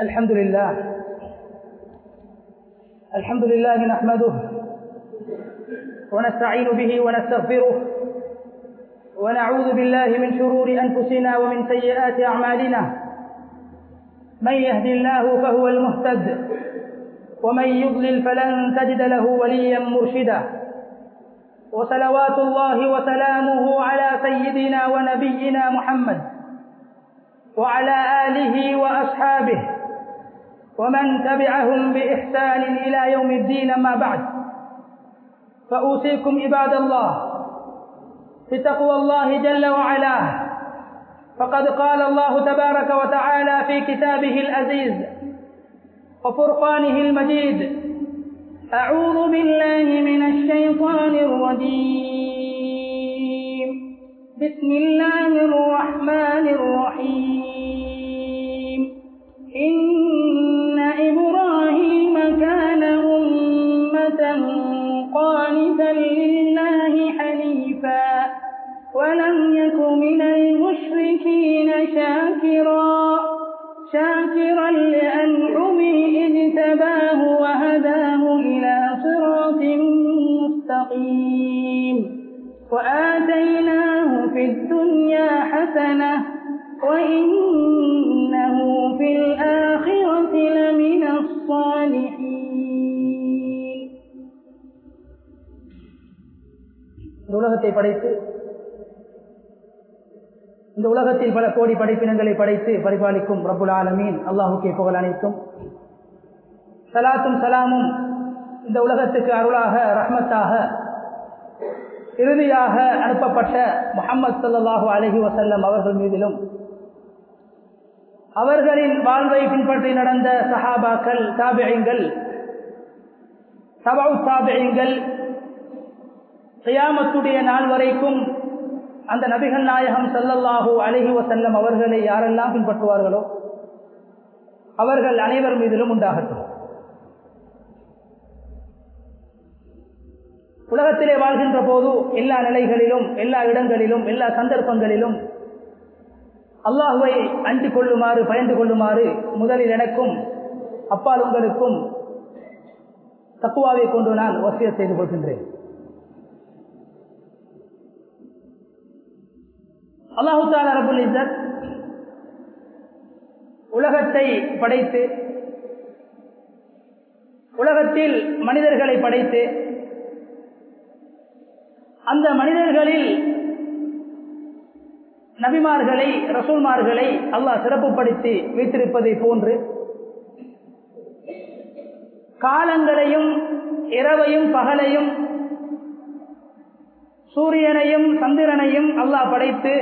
الحمد لله. الحمد لله نحمده ونستعين به ونستغفره ونعوذ بالله من شرور أنفسنا ومن سيئات أعمالنا. من يهد الله فهو المهتد ومن يضلل فلن تجد له وليا مرشدا. وصلوات الله وسلامه على سيدنا ونبينا محمد وعلى آله وأصحابه ومن تبعهم بإحسان إلى يوم الدين ما بعد فأوصيكم عباد الله بتقوى الله جل وعلا. فقد قال الله تبارك وتعالى في كتابه العزيز وفرقانه المجيد أعوذ بالله من الشيطان الرجيم. بسم الله الرحمن الرحيم. ولم يك من المشركين شاكرا شاكرا لأنعمه اجتباه وهداه إلى صراط مستقيم وآتيناه في الدنيا حسنة وإنه في الآخرة لمن الصالحين இந்த உலகத்தை படைத்து இந்த உலகத்தில் பல கோடி படைப்பினங்களை படைத்து பரிபாலிக்கும் ரபுல் ஆலமீன். அல்லாஹுக்கே புகழ் அனைத்தும். சலாத்தும் சலாமும் இந்த உலகத்துக்கு அருளாக ரஹ்மத்தாக இறுதியாக அனுப்பப்பட்ட முகமது சல்லாஹூ அலஹி வசல்லம் அவர்கள் மீதிலும் அவர்களின் வாழ்வை பின்பற்றி நடந்த சஹாபாக்கள் தாபியங்கள் சபாவு தாபியங்கள் செய்யாமத்துடைய நாள் வரைக்கும் அந்த நபிகள் நாயகம் சல்லல்லாஹூ அழகி வசல்லம் அவர்களை யாரெல்லாம் பின்பற்றுவார்களோ அவர்கள் அனைவர் மீதிலும் உண்டாகட்டும். உலகத்திலே வாழ்கின்ற போது எல்லா நிலைகளிலும் எல்லா இடங்களிலும் எல்லா சந்தர்ப்பங்களிலும் அல்லாஹுவை அண்டிக் கொள்ளுமாறு பயந்து கொள்ளுமாறு முதலில் எனக்கும் அப்பால் உங்களுக்கும் தக்குவாவை கொண்டு நான் வசிய செய்து கொள்கின்றேன். அல்லாஹு தாலா இசத் உலகத்தை படைத்து உலகத்தில் மனிதர்களை படைத்து அந்த மனிதர்களில் நபிமார்களை ரசூல்மார்களை அல்லாஹ் சிறப்புப்படுத்தி வைத்திருப்பதை போன்று காலங்களையும் இரவையும் பகலையும் சூரியனையும் சந்திரனையும் அல்லாஹ் படைத்து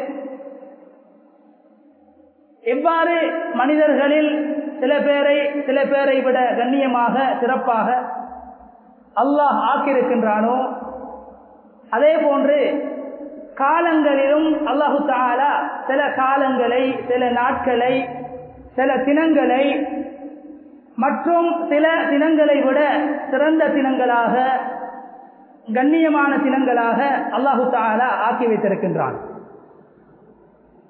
எவ்வாறு மனிதர்களில் சில பேரை சில பேரை விட கண்ணியமாக சிறப்பாக அல்லாஹ் ஆக்கியிருக்கின்றானோ அதே போன்று காலங்களிலும் அல்லாஹு தாலா சில காலங்களை சில நாட்களை சில தினங்களை மற்றும் சில தினங்களை விட சிறந்த தினங்களாக கண்ணியமான தினங்களாக அல்லாஹு தாலா ஆக்கி வைத்திருக்கின்றான்.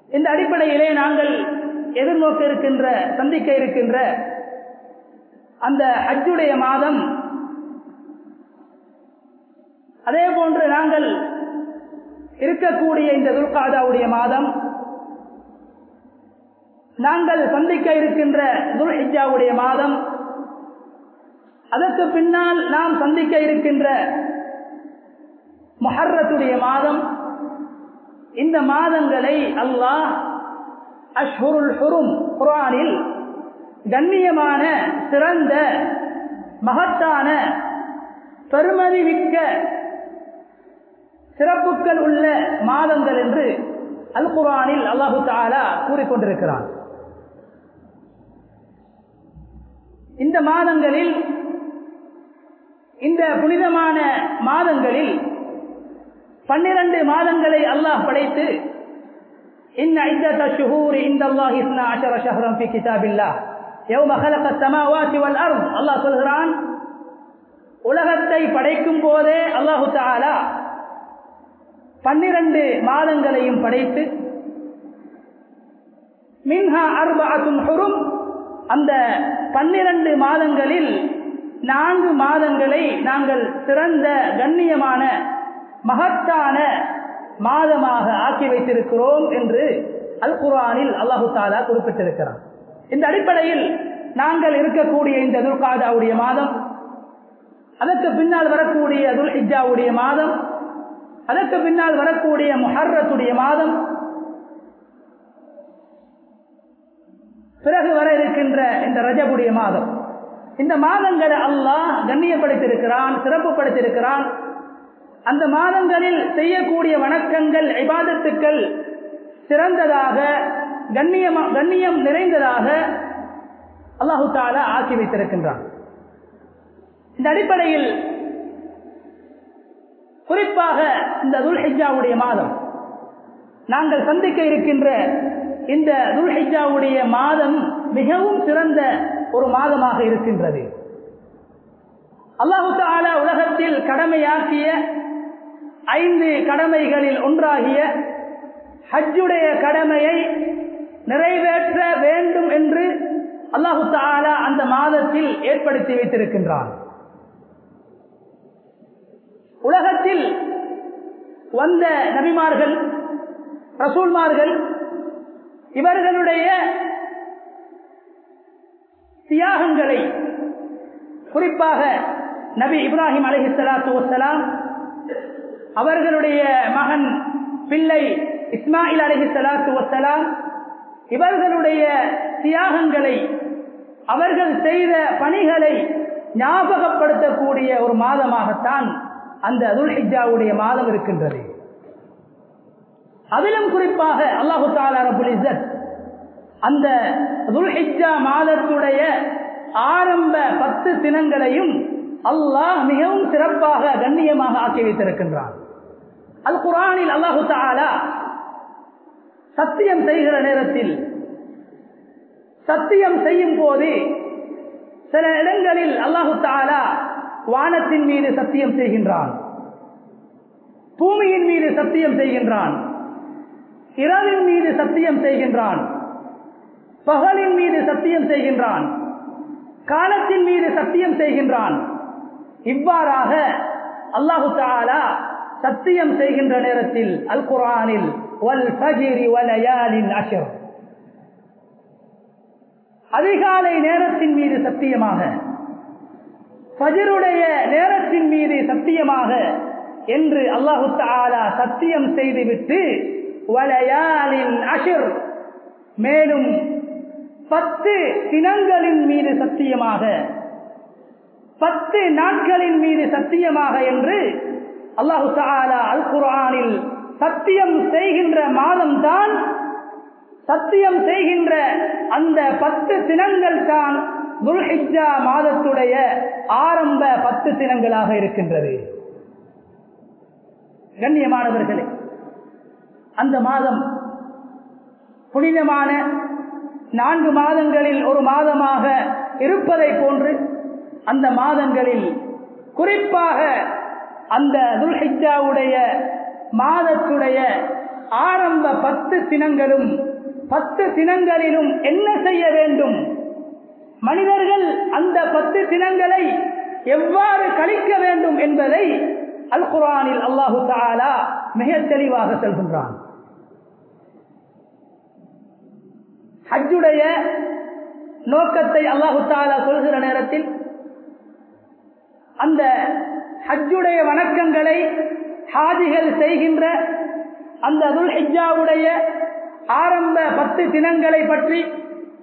இந்த அடிப்படையிலே நாங்கள் எதிர்நோக்க இருக்கின்ற சந்திக்க இருக்கின்ற அந்த அஜுடைய மாதம். அதே போன்று நாங்கள் இருக்கக்கூடிய இந்த துல்காதாவுடைய மாதம் நாங்கள் சந்திக்க இருக்கின்ற துல்ஹிஜாவுடைய மாதம் அதற்கு பின்னால் நாம் சந்திக்க இருக்கின்ற மொஹர்ரத்துடைய மாதம். இந்த மாதங்களை அல்லாஹ் அஷ்ஹுருல் ஹுரும் குரானில் கண்ணியமான சிறந்த மகத்தான பெருமதி மிக்க சிறப்புகள் உள்ள மாதங்கள் என்று அல் குரானில் அல்லாஹு தாலா கூறிக்கொண்டிருக்கிறான் இந்த மாதங்களில் இந்த புனிதமான மாதங்களில் பன்னிரண்டு மாதங்களை அல்லாஹ் படைத்து إن عدة الشهور عند الله اثنا عشر شهرا في كتاب الله يوم خلق السماوات والأرض الله சொல்கிறான் உலகத்தை படைக்கும் போதே அல்லாஹு தாலா பன்னிரண்டு மாதங்களையும் படைத்து மின்ஹா அர்பாத்தும் ஹுரும் அந்த பன்னிரண்டு மாதங்களில் நான்கு மாதங்களை நாங்கள் சிறந்த கண்ணியமான மகத்தான மாதமாக ஆக்கி வைத்திருக்கிறோம் என்று அல் குரானில் அல்லாஹு தாலா குறிப்பிட்டிருக்கிறார் இந்த அடிப்படையில் நாங்கள் இருக்கக்கூடிய இந்த துல்காதாவுடைய மாதம் அதற்கு பின்னால் வரக்கூடிய துல் ஹிஜாவுடைய மாதம் அதற்கு பின்னால் வரக்கூடிய முஹர்ரத்துடைய மாதம் பிறகு வர இருக்கின்ற இந்த ரஜபுடைய மாதம். இந்த மாதங்களை அல்லாஹ் கண்ணியப்படுத்தியிருக்கிறான் சிறப்புப்படுத்தியிருக்கிறான். அந்த மாதங்களில் செய்யக்கூடிய வணக்கங்கள் இபாதத்துக்கள் சிறந்ததாக கண்ணியம் கண்ணியம் நிறைந்ததாக அல்லாஹு தாலா ஆக்கி வைத்திருக்கின்றான். இந்த அடிப்படையில் குறிப்பாக இந்த துல்ஹிஜாவுடைய மாதம் நாங்கள் சந்திக்க இருக்கின்ற இந்த துல்ஹிஜாவுடைய மாதம் மிகவும் சிறந்த ஒரு மாதமாக இருக்கின்றது. அல்லாஹு தாலா உலகத்தில் கடமையாக்கிய ஐந்து கடமைகளில் ஒன்றாகிய ஹஜ்ஜுடைய கடமையை நிறைவேற்ற வேண்டும் என்று அல்லாஹு தாலா அந்த மாதத்தில் ஏற்படுத்தி வைத்திருக்கின்றான். உலகத்தில் வந்த நபிமார்கள் ரசூல்மார்கள் இவர்களுடைய தியாகங்களை குறிப்பாக நபி இப்ராஹிம் அலஹி சலாத்து வசலாம் அவர்களுடைய மகன் பிள்ளை இஸ்மாயில் அலஹி சலாத்து வசலாம் இவர்களுடைய தியாகங்களை அவர்கள் செய்த பணிகளை ஞாபகப்படுத்தக்கூடிய ஒரு மாதமாகத்தான் அந்த அதுல்ஹிஜாவுடைய மாதம் இருக்கின்றது. அதிலும் குறிப்பாக அல்லாஹு தாலா இசத் அந்த துல்ஹிஜா மாதத்துடைய ஆரம்ப பத்து தினங்களையும் அல்லாஹ் மிகவும் சிறப்பாக கண்ணியமாக ஆக்கி வைத்திருக்கின்றான். அல் குரானில் அல்லாஹு தாலா சத்தியம் செய்கிற நேரத்தில் சத்தியம் செய்யும் போது சில இடங்களில் அல்லாஹு தாலா வானத்தின் மீது சத்தியம் செய்கின்றான் பூமியின் மீது சத்தியம் செய்கின்றான் இரவின் மீது சத்தியம் செய்கின்றான் பகலின் மீது சத்தியம் செய்கின்றான் காலத்தின் மீது சத்தியம் செய்கின்றான். இவ்வாறாக அல்லாஹு தாலா சத்தியம் செய்கின்ற நேரத்தில் அல் குரானில் வல் வலயாலின் அதிகாலை நேரத்தின் மீது சத்தியமாக பஜருடைய நேரத்தின் மீது சத்தியமாக என்று அல்லாஹு தாலா சத்தியம் செய்துவிட்டு வலயாலின் அஷர். மேலும் பத்து தினங்களின் மீது சத்தியமாக பத்து நாட்களின் மீது சத்தியமாக என்று அல்லாஹு தாலா அல் குரானில் சத்தியம் செய்கின்ற மாதம்தான் சத்தியம் செய்கின்ற அந்த பத்து தினங்கள் தான் துல்ஹிஜா மாதத்துடைய ஆரம்ப பத்து தினங்களாக இருக்கின்றது. கண்ணியமானவர்களே அந்த மாதம் புனிதமான நான்கு மாதங்களில் ஒரு மாதமாக இருப்பதை போன்று அந்த மாதங்களில் குறிப்பாக அந்த துல்ஹிஜாவுடைய மாதத்துடைய ஆரம்ப பத்து தினங்களும் பத்து தினங்களிலும் என்ன செய்ய வேண்டும்? மனிதர்கள் அந்த பத்து தினங்களை எவ்வாறு கழிக்க வேண்டும் என்பதை அல் குரானில் அல்லாஹு தாலா மிக தெளிவாக செல்கின்றான். ஹஜ்ஜுடைய நோக்கத்தை அல்லாஹு தாலா சொல்கிற நேரத்தில் அந்த ஹஜ்ஜுடைய வணக்கங்களை ஹாஜிகள் செய்கின்ற அந்த துல் ஹிஜாவுடைய ஆரம்ப பத்து தினங்களை பற்றி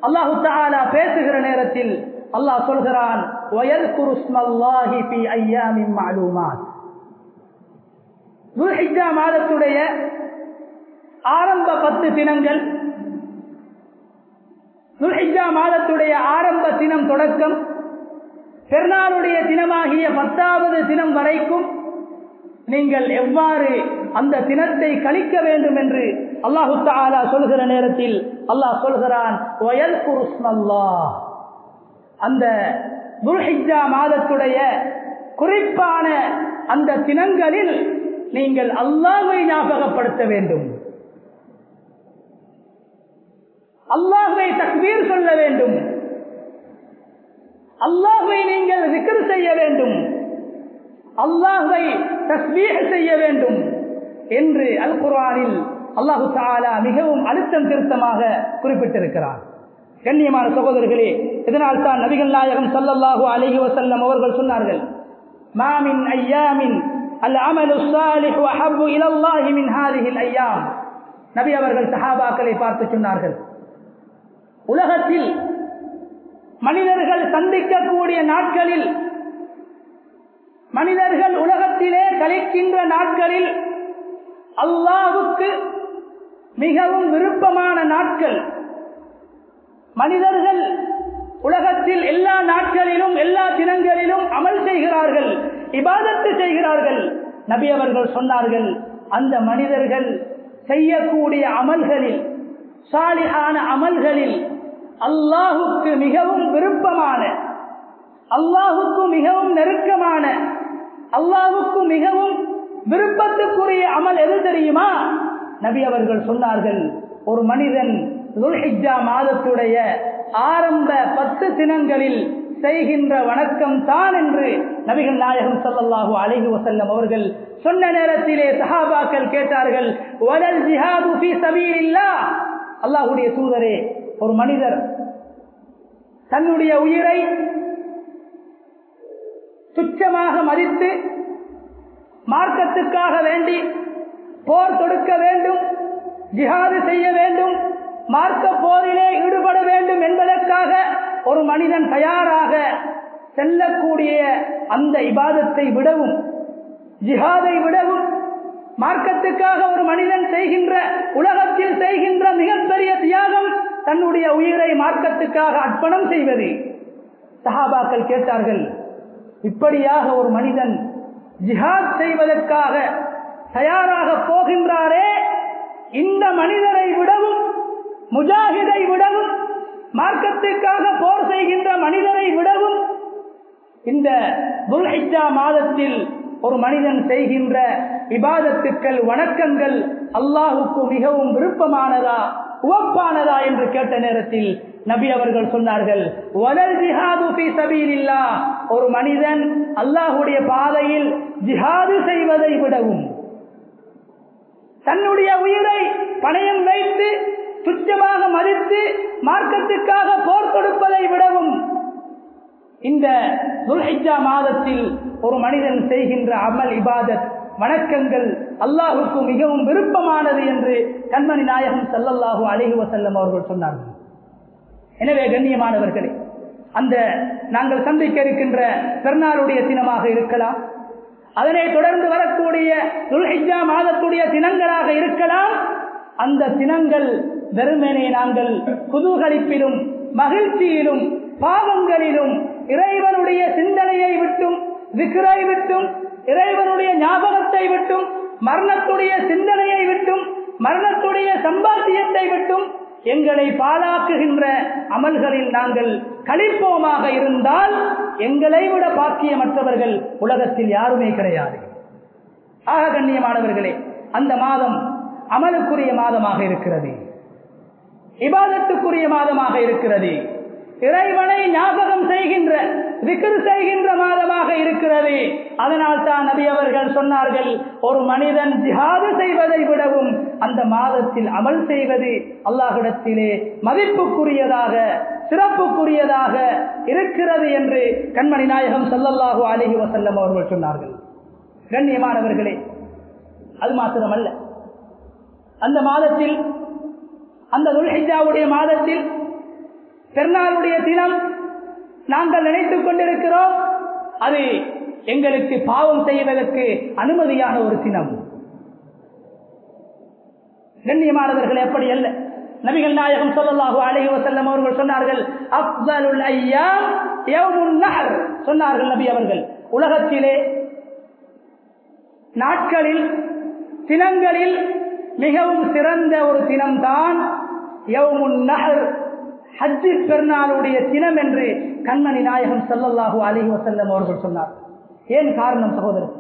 அல்லாஹு தாலா பேசுகிற நேரத்தில் அல்லாஹ் சொல்கிறான் மாதத்துடைய ஆரம்ப பத்து தினங்கள் துல்ஹிஜா மாதத்துடைய ஆரம்ப தினம் தொடக்கம் பெருநாளுடைய தினமாகிய பத்தாவது தினம் வரைக்கும் நீங்கள் எவ்வாறு அந்த தினத்தை கழிக்க வேண்டும் என்று அல்லாஹு தாலா சொல்கிற நேரத்தில் அல்லாஹ் சொல்கிறான் அந்த துல்ஹிஜா மாதத்துடைய குறிப்பான அந்த தினங்களில் நீங்கள் அல்லாஹை ஞாபகப்படுத்த வேண்டும். அல்லாஹை தக்வீர் சொல்ல வேண்டும். அல்லாஹை நீங்கள் சிக்கர் செய்ய வேண்டும். அல்லாஹை தஸ்மீக செய்ய வேண்டும். என்று அல் குரானில் அல்லாஹு தாலா மிகவும் அழுத்தம் திருத்தமாக குறிப்பிட்டிருக்கிறார். கண்ணியமான சகோதரர்களே இதனால் தான் நபிகள் நாயகம் சல்லல்லாஹு அலைஹி வசல்லம் அவர்கள் சொன்னார்கள் மாமின் ஐயாமின் அல் அமலு சாலிஹ் இலல்லாஹி மின் ஹாதிஹில் ஐயாம். நபி அவர்கள் சஹாபாக்களை பார்த்து சொன்னார்கள் உலகத்தில் மனிதர்கள் சந்திக்கக்கூடிய நாட்களில் மனிதர்கள் உலகத்திலே கழிக்கின்ற நாட்களில் அல்லாவுக்கு மிகவும் விருப்பமான நாட்கள். மனிதர்கள் உலகத்தில் எல்லா நாட்களிலும் எல்லா தினங்களிலும் அமல் செய்கிறார்கள் இபாதத்து செய்கிறார்கள். நபி அவர்கள் சொன்னார்கள் அந்த மனிதர்கள் செய்யக்கூடிய அமல்களில் சாலிகான அமல்களில் அல்லாஹுக்கு மிகவும் விருப்பமான அல்லாஹுக்கு மிகவும் நெருக்கமான அல்லாஹுக்கு மிகவும் விருப்பத்துக்குரிய அமல் எது தெரியுமா? நபி அவர்கள் சொன்னார்கள் ஒரு மனிதன் மாதத்துடைய ஆரம்ப பத்து தினங்களில் செய்கின்ற வணக்கம் தான் என்று நபிகள் நாயகம் சல்லாஹூ அலஹி வசல்லம் அவர்கள் சொன்ன நேரத்திலே சஹாபாக்கள் கேட்டார்கள் வலல் தூதரே ஒரு மனிதர் தன்னுடைய உயிரை துச்சமாக மதித்து மார்க்கத்துக்காக வேண்டி போர் தொடுக்க வேண்டும் ஜிஹாது செய்ய வேண்டும் மார்க்க போரிலே ஈடுபட வேண்டும் என்பதற்காக ஒரு மனிதன் தயாராக செல்லக்கூடிய அந்த இபாதத்தை விடவும் ஜிஹாதை விடவும் மார்க்கத்துக்காக ஒரு மனிதன் செய்கின்ற உலகத்தில் செய்கின்ற மிகப்பெரிய தியாகம் தன்னுடைய உயிரை மார்க்கத்துக்காக அர்ப்பணம் செய்வது. சஹாபாக்கள் கேட்டார்கள் இப்படியாக ஒரு மனிதன் ஜிஹாத் செய்வதற்காக தயாராக போகின்றாரே இந்த மனிதரை விடவும் முஜாஹிதை விடவும் மார்க்கத்துக்காக போர் செய்கின்ற மனிதரை விடவும் இந்த துல்ஹிஜா மாதத்தில் ஒரு மனிதன் செய்கின்ற இபாதத்துக்கள் வணக்கங்கள் அல்லாஹுக்கு மிகவும் விருப்பமானதா உவப்பானதா என்று கேட்ட நேரத்தில் நபி அவர்கள் சொன்னார்கள் ஒரு மனிதன் அல்லாஹுடைய பாதையில் ஜிஹாது செய்வதை விடவும் தன்னுடைய உயிரை பணயம் வைத்து துச்சமாக மதித்து மார்க்கத்துக்காக போர் கொடுப்பதை விடவும் இந்த துல்ஹிஜா மாதத்தில் ஒரு மனிதன் செய்கின்ற அமல் இபாதத் வணக்கங்கள் அல்லாஹுக்கு மிகவும் விருப்பமானது என்று கண்மணி நாயகம் சல்லல்லாஹு அலிஹி வசல்லம் அவர்கள் சொன்னார்கள். எனவே கண்ணியமானவர்களே அந்த நாங்கள் சந்திக்க இருக்கின்ற பெருநாளுடைய தினமாக இருக்கலாம் அதனை தொடர்ந்து வரக்கூடிய துல்ஹிஜா மாதத்துடைய தினங்களாக இருக்கலாம் அந்த தினங்கள் வெறுமனே நாங்கள் குதூகலிப்பிலும் மகிழ்ச்சியிலும் பாவங்களிலும் இறைவனுடைய சிந்தனையை விட்டும் விக்கிரை விட்டும் இறைவனுடைய ஞாபகத்தை விட்டும் மரணத்துடைய சிந்தனையை விட்டும் மரணத்துடைய சம்பாத்தியத்தை விட்டும் எங்களை பாழாக்குகின்ற அமல்களில் நாங்கள் கழிப்போமாக இருந்தால் எங்களை விட பாக்கியமற்றவர்கள் உலகத்தில் யாருமே கிடையாது. ஆக கண்ணியமானவர்களே அந்த மாதம் அமலுக்குரிய மாதமாக இருக்கிறது. இபாதத்துக்குரிய மாதமாக இருக்கிறது. இறைவனை ஞாபகம் செய்கின்ற விக்கிரு செய்கின்ற மாதமாக இருக்கிறது. அதனால் தான் நபி அவர்கள் சொன்னார்கள் ஒரு மனிதன் ஜிஹாது செய்வதை விடவும் அந்த மாதத்தில் அமல் செய்வது அல்லாஹிடத்திலே மதிப்புக்குரியதாக சிறப்புக்குரியதாக இருக்கிறது என்று கண்மணி நாயகம் சல்லல்லாஹு அலிஹி வசல்லம் அவர்கள் சொன்னார்கள். கண்ணியமானவர்களே அது மாத்திரமல்ல. அந்த மாதத்தில் அந்த துல்ஹிஜாவுடைய மாதத்தில் பெருநாளுடைய தினம் நாங்கள் நினைத்துக் கொண்டிருக்கிறோம். அது எங்களுக்கு பாவம் செய்வதற்கு அனுமதியான ஒரு தினம். கண்ணியமானவர்கள் எப்படி அல்ல? நபிகள் நாயகம் சொல்லலாகு அழகி வசல்லம் அவர்கள் சொன்னார்கள் அப்தலுல் ஐயா சொன்னார்கள் நபி அவர்கள் உலகத்திலே நாட்களில் தினங்களில் மிகவும் சிறந்த ஒரு தினம்தான் யௌமுன் நகர் ஹஜ்ஜி பெருநாளுடைய தினம் என்று கண்மணி நாயகம் செல்லல்லாஹு அலிஹி வசல்லம் அவர்கள் சொன்னார். ஏன் காரணம் சகோதரர்?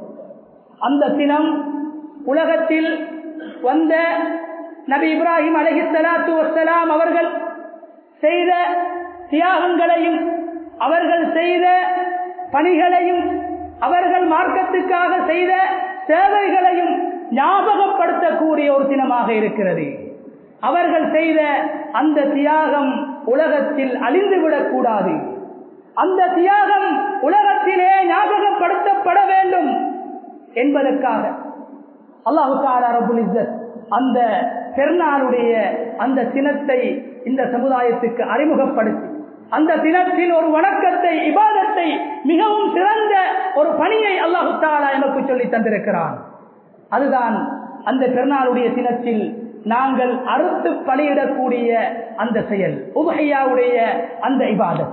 அந்த தினம் உலகத்தில் வந்த நபி இப்ராஹிம் அலஹி சலாத்து வசலாம் அவர்கள் செய்த தியாகங்களையும் அவர்கள் செய்த பணிகளையும் அவர்கள் மார்க்கத்துக்காக செய்த சேவைகளையும் ஞாபகப்படுத்தக்கூடிய ஒரு தினமாக இருக்கிறது. அவர்கள் செய்த அந்த தியாகம் உலகத்தில் அழிந்துவிடக் கூடாது. அந்த தியாகம் உலகத்திலே ஞாபகப்படுத்தப்பட வேண்டும் என்பதற்காக. அல்லாஹு ரபுல் அந்த பெருநாளுடைய அந்த தினத்தை இந்த சமுதாயத்துக்கு அறிமுகப்படுத்தி அந்த தினத்தில் ஒரு வணக்கத்தை இபாதத்தை மிகவும் சிறந்த ஒரு பணியை அல்லாஹு தாலா எனக்கு சொல்லி தந்திருக்கிறான். அதுதான் அந்த பெருநாளுடைய தினத்தில் நாங்கள் அறுத்து பலியிடக்கூடிய அந்த செயல் உபகையாவுடைய அந்த இபாதத்.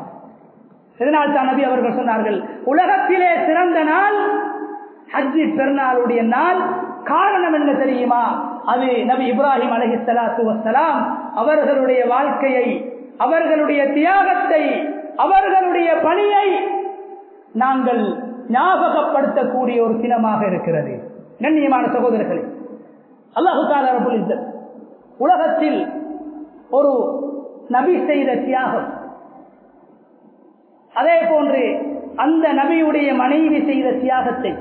இதனால் தான் நபி அவர்கள் சொன்னார்கள் உலகத்திலே சிறந்த நாள் ஹஜ்ஜி பெருநாளுடைய நாள் காரணம் என்ன தெரியுமா? அது நபி இப்ராஹிம் அலஹி சலாத்து வசலாம் அவர்களுடைய வாழ்க்கையை அவர்களுடைய தியாகத்தை அவர்களுடைய பணியை நாங்கள் ஞாபகப்படுத்தக்கூடிய ஒரு தினமாக இருக்கிறது. கண்ணியமான சகோதரர்களே அல்லாஹு தாலா உலகத்தில் ஒரு நபி செய்த தியாகம். அதே போன்று அந்த நபியுடைய மனைவி செய்த தியாகத்தை.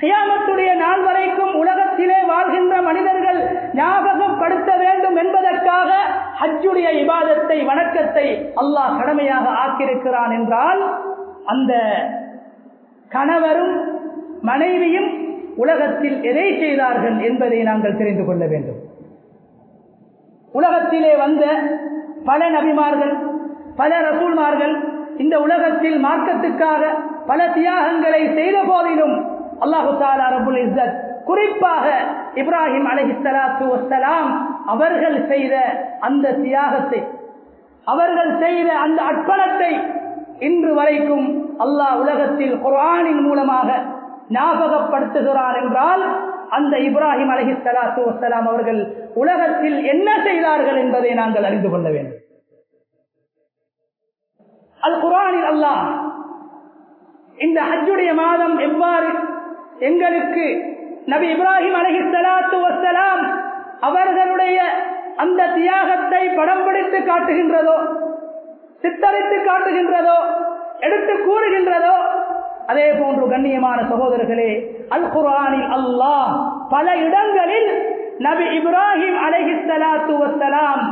சியாமத்துடைய நாள் வரைக்கும் உலகத்திலே வாழ்கின்ற மனிதர்கள் ஞாபகப்படுத்த வேண்டும் என்பதற்காக ஹஜ்ஜுடைய இபாதத்தை வணக்கத்தை அல்லாஹ் கடமையாக ஆக்கியிருக்கிறான் என்றால் அந்த கணவரும் மனைவியும் உலகத்தில் எதை செய்தார்கள் என்பதை நாங்கள் தெரிந்து கொள்ள வேண்டும். உலகத்திலே வந்த பல நபிமார்கள் பல ரசூல்மார்கள் இந்த உலகத்தில் மார்க்கத்துக்காக பல தியாகங்களை செய்த போதிலும் அல்லாஹு தாலா ரபுல் இஸ்ஸத் குறிப்பாக இப்ராஹிம் அலஹி சலாத்து வசலாம் அவர்கள் செய்த அந்த தியாகத்தை அவர்கள் செய்த அந்த அர்ப்பணத்தை இன்று வரைக்கும் அல்லாஹ் உலகத்தில் குரானின் மூலமாக ஞாபகப்படுத்துகிறார் என்றால் அந்த இப்ராஹிம் அலஹி சலாத்து வசலாம் அவர்கள் உலகத்தில் என்ன செய்தார்கள் என்பதை நாங்கள் அறிந்து கொள்ள வேண்டும். அல் குரானில் அல்லாஹ் இந்த ஹஜ்ஜுடைய மாதம் எவ்வாறு எங்களுக்கு நபி இப்ராஹிம் அலஹி சலாத்து வசலாம் அவர்களுடைய அந்த தியாகத்தை படம் பிடித்து காட்டுகின்றதோ சித்தரித்து காட்டுகின்றதோ எடுத்து கூறுகின்றதோ அதே போன்று கண்ணியமான சகோதரர்களே அல் குரானில் அல்லாஹ் பல இடங்களில் நபி இப்ராஹிம் அலஹி சலாத்து வசலாம்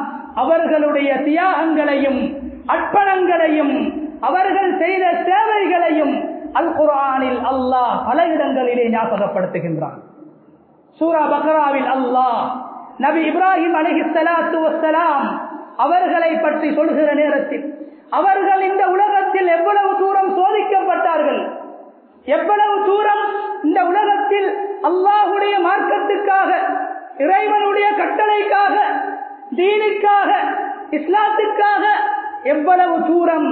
அவர்களுடைய தியாகங்களையும் அர்ப்பணங்களையும் அவர்கள் செய்த சேவைகளையும் அல் குரானில் அல்லாஹ் பல இடங்களிலே ஞாபகப்படுத்துகின்றான். சூரா பக்ராவில் அல்லாஹ் நபி இப்ராஹிம் அலஹி சலாத்து வசலாம் அவர்களை பற்றி சொல்கிற நேரத்தில் அவர்கள் இந்த உலகத்தில் எவ்வளவு தூரம் சோதிக்கப்பட்டார்கள்? எவ்வளவு தூரம் இந்த உலகத்தில் அல்லாஹுடைய மார்க்கத்துக்காக இறைவனுடைய கட்டளைக்காக தீனுக்காக இஸ்லாத்துக்காக எவ்வளவு தூரம்